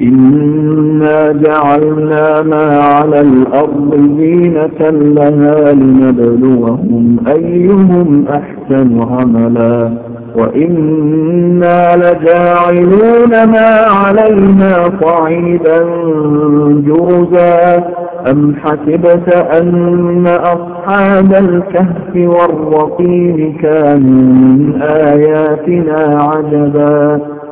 إنا جعلنا ما على الأرض زينة لها لنبلوهم أيهم أحسن عملا وإنا لجاعلون ما عليها صعيدا جرزا أم حسبت أن أصحاب الكهف والرقيم كانوا من آياتنا عجبا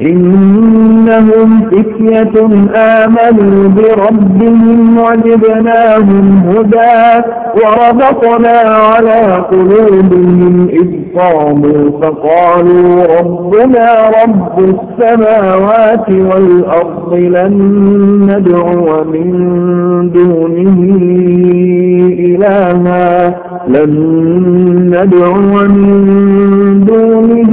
إنهم فتية آمنوا بربهم وجبناهم هدى وربطنا على قلوبهم إذ قاموا فقالوا ربنا رب السماوات والأرض لن ندعو من دونه إلها لن ندعو من دونه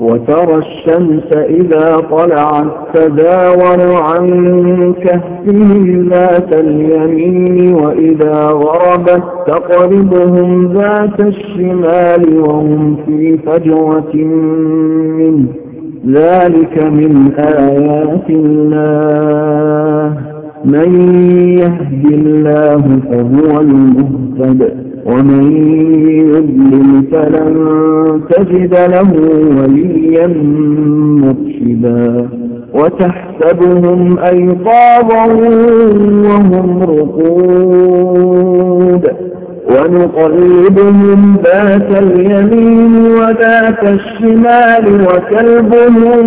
وترى الشمس إذا طلعت تداور عن كهفهم ذات اليمين وإذا غربت تقربهم ذات الشمال وهم في فجوة منه. ذلك من آيات الله. من يهد الله فهو المهتد. ومن يضلل فلن تجد له وليا مرشدا. وتحسبهم أيقاظا وهم رقود. ونقلبهم ذات اليمين وذات الشمال وكلبهم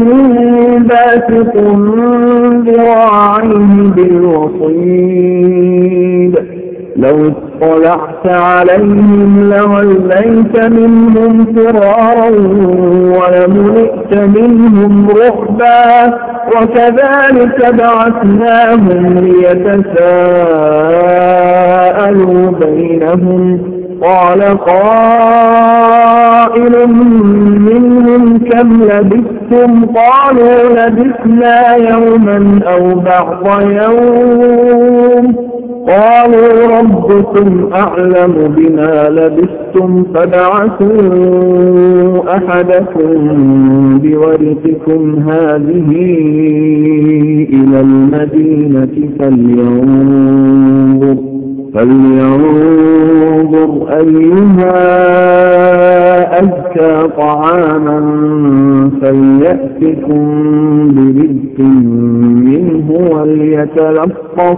باسط ذراعيه بالوصيد. لو اطلعت عليهم لوليت منهم فرارا ولملئت منهم رعبا وكذلك بعثناهم ليتساءلوا بينهم قال قائل منهم كم لبثتم؟ قالوا لبثنا يوما أو بعض يوم. قالوا ربكم أعلم بما لبثتم فبعثوا أحدكم بورثكم هذه إلى المدينة فلينظر. فلينظر أيها أزكى طعاما فليأتكم برزق منه وليتلطف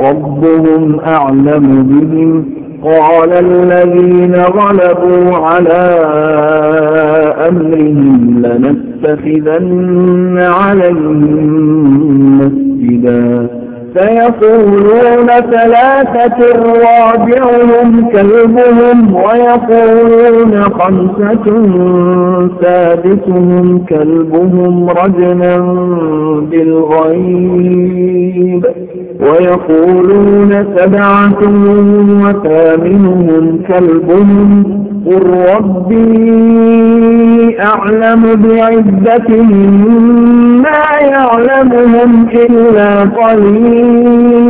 ربهم أعلم بهم. قال الذين غلبوا على أمرهم لنتخذن عليهم مسجدا. فيقولون ثلاثة رابعهم كلبهم ويقولون خمسة سادسهم كلبهم رجنا بالغيب ويقولون سبعة وثامنهم كلبهم قل ربي أعلم بعزتهم ما يعلمهم إلا قليل.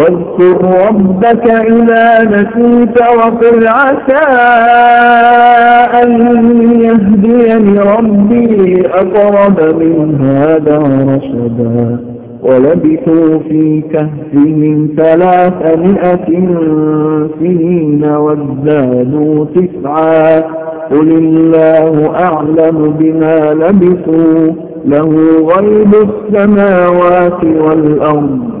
واذكر ربك إذا نسيت وقل عسى أن يهديني ربي أقرب من هذا رشدا ولبثوا في كهفهم ثلاثمائة سنين وازدادوا تسعا قل الله أعلم بما لبثوا له غيب السماوات والأرض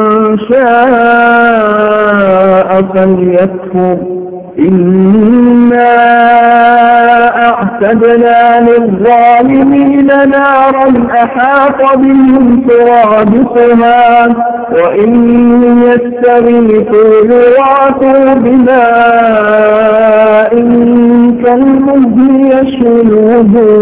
شاء فليكفر. إنا أعتدنا للظالمين نارا أحاط بهم سرادقها وإن يستغيثوا يغاثوا بماء كالمهل الوجوه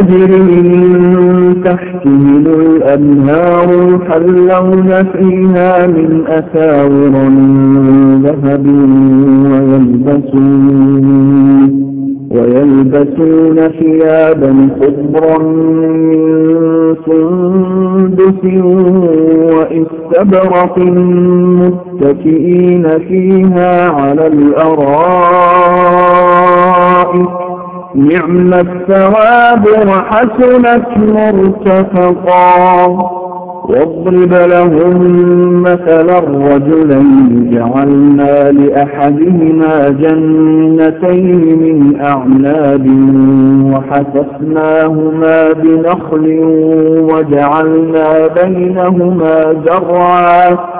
تجري من تحتهم الأنهار يحلون فيها من أساور ذهب ويلبسون ويلبسون ثيابا خضرا من سندس وإستبرق متكئين فيها على الأرائك. نعم الثواب وحسنت مرتفقا. واضرب لهم مثلا الرجلين جعلنا لأحدهما جنتين من أعناب وحسفناهما بنخل وجعلنا بينهما زرعا.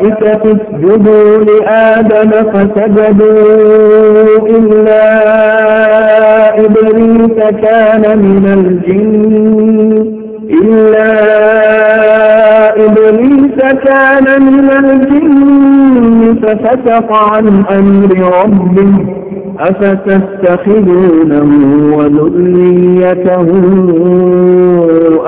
اسجدوا لآدم فسجدوا إلا إبليس كان من الجن إلا إبليس كان من الجن ففتق عن أمر ربه أفتستخذونه وذريته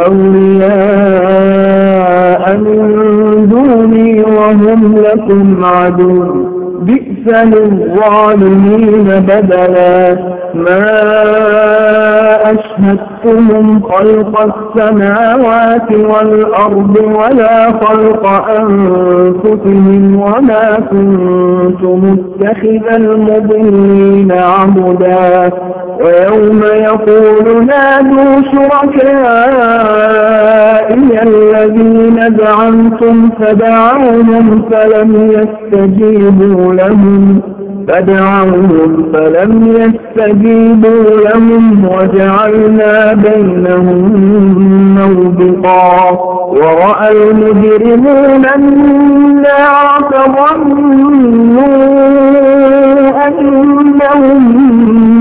أولياء من دوني وهم لكم عدو. بئس للظالمين بدلا. ما أشهدتهم خلق السماوات والأرض ولا خلق أنفسهم وما كنت متخذ المضلين عبدا. ويوم يقول نادوا شركائي الذين زعمتم فدعوهم فلم يستجيبوا لهم. فدعوهم فلم يستجيبوا لهم وجعلنا بينهم موبقا. ورأى المجرمون النار فظنوا أنهم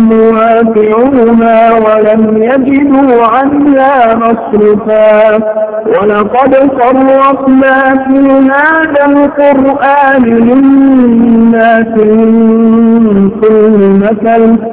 مواقعوها ولم يجدوا عنها مصرفا ولقد صرفنا في هذا القرآن للناس من كل مثل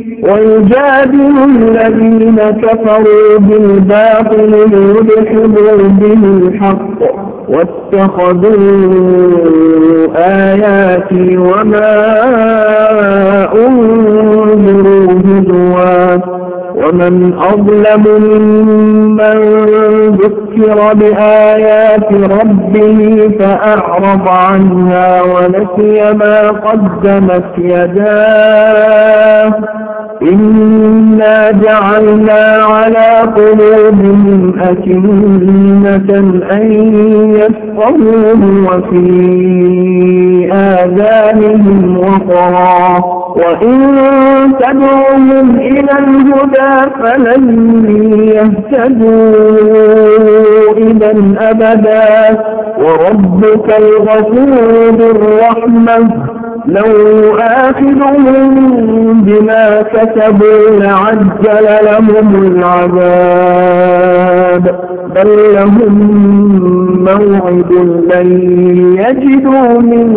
ويجادل الذين كفروا بالباطل ليدحضوا به الحق واتخذوا آياتي وما أنذروا هدوا ومن أظلم ممن ذكر بآيات ربه فأعرض عنها ونسي ما قدمت يداه إنا جعلنا على قلوبهم أكنة أن يفقهوه وفي آذانهم وقرا وإن تدعوهم إلى الهدى فلن يهتدوا إذا أبدا وربك الغفور بالرحمة لو يؤاخذهم بما كسبوا لعجل لهم العذاب. بل لهم موعد لن يجدوا من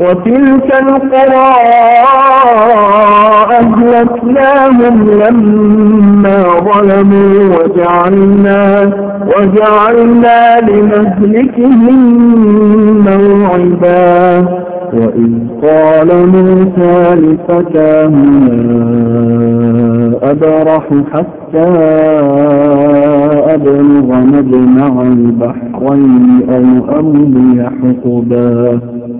وتلك القرى أهلكناهم لما ظلموا وجعلنا وجعلنا لمهلكهم موعدا. وإذ قال موسى لفتاه أبرح حتى أبلغ مجمع البحرين أو أمضي حقبا.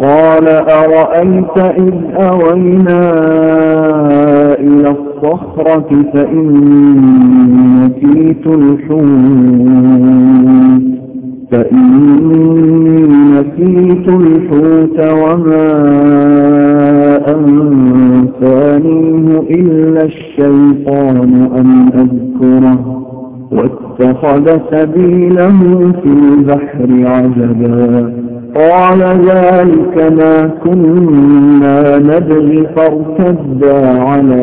قال أرأيت إذ أوينا إلى الصخرة فإني نسيت الحوت. فإني نسيت الحوت. واتخذ سبيله في البحر عجبا. قال ذلك ما كنا نبغي فارتدا على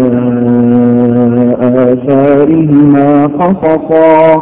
آثارهما قصصا.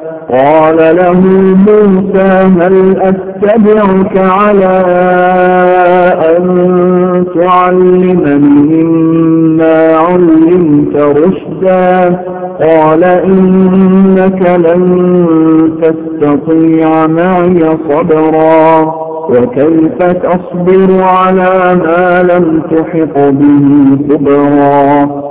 قال له موسى هل أتبعك على أن تعلمني مما علمت رشدا؟ قال إنك لن تستطيع معي صبرا وكيف تصبر على ما لم تحط به صبرا؟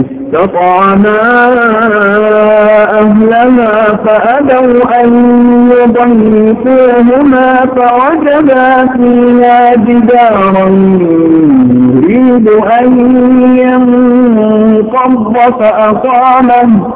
استطعما أهلها فأبوا أن يضيفوهما فوجدا فيها جدارا يريد أن ينقض فأقامه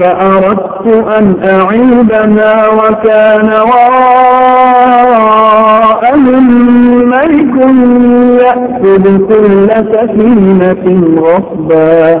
فأردت أن أعيدها وكان وراءهم ملك يأخذ كل سفينة غصبا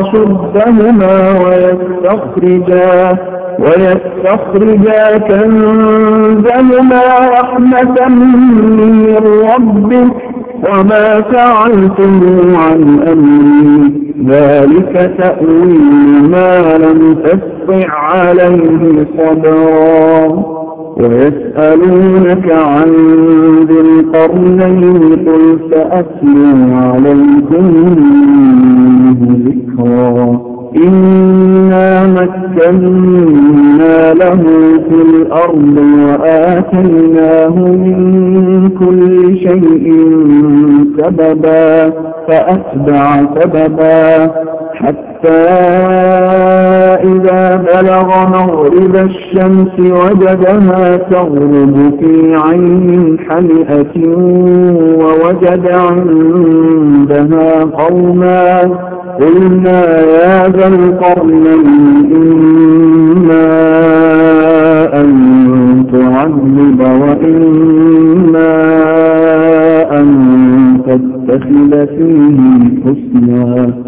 أشدهما ويستخرجا ويستخرجا كنزهما رحمة من ربك وما فعلتم عن أمري. ذلك تأويل ما لم تستطع عليه صبرا. ويسألونك عن ذي القرنين قل سأتلو عليكم ذكرا. إنا مكنا له في الأرض وآتيناه من كل شيء سببا فأتبع سببا حتى إذا بلغ مغرب الشمس وجدها تغرب في عين حمئة ووجد عندها قوما قلنا يا ذا القرنين إما أن تعذب وإما أن تتخذ فيه حسنا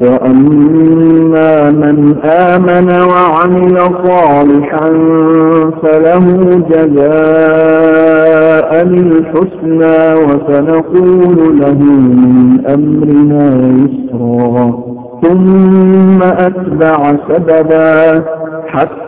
وأما من آمن وعمل صالحا فله جزاء الحسنى وسنقول له من أمرنا يسرا. ثم أتبع سببا حتى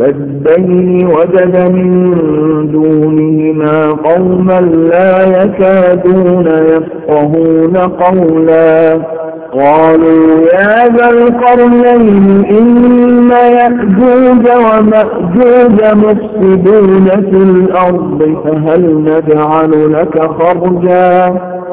السدين وجد من دونهما قوما لا يكادون يفقهون قولا. قالوا يا ذا القرنين إن يأجوج ومأجوج مفسدون في الأرض فهل نجعل لك خرجا؟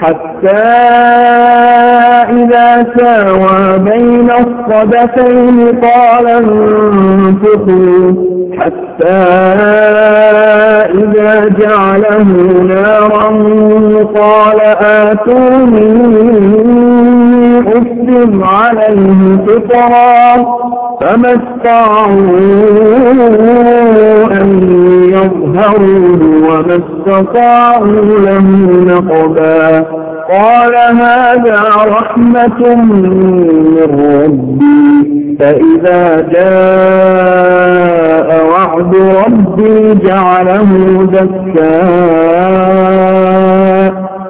حتى إذا ساوى بين الصدفين قال انفقوا حتى إذا جعله نارا قال آتوني أسلم عليه فطرا فما استطاعوا أن يظهروه وما استطاعوا له نقبا. قال هذا رحمة من ربي فإذا جاء وعد ربي جعله دكاء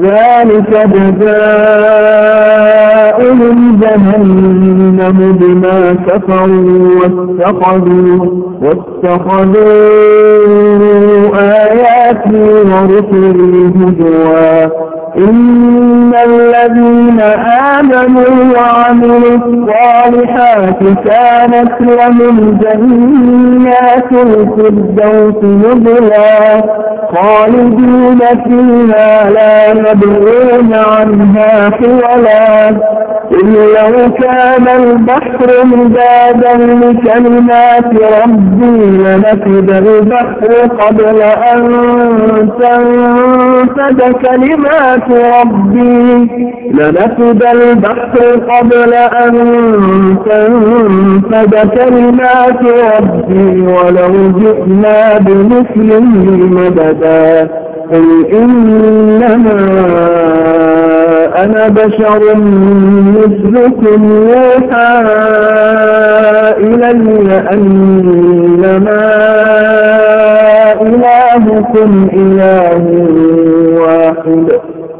ذلك جزاؤهم جهنم بما كفروا واتخذوا, واتخذوا آياتي ورسلي هدوا إن الذين آمنوا وعملوا الصالحات كانت لهم جنات الفردوس نزلا خالدين فيها لا يبغون عنها حولا إن لو كان البحر مدادا لكلمات ربي لنفد البحر قبل أن تنفد كلمات ربي لنفد البحر قبل أن تنفد كلمات ربي ولو جئنا بمثله مددا. قل إنما أنا بشر مثلكم يوحى إلي أنما إلهكم إله واحد.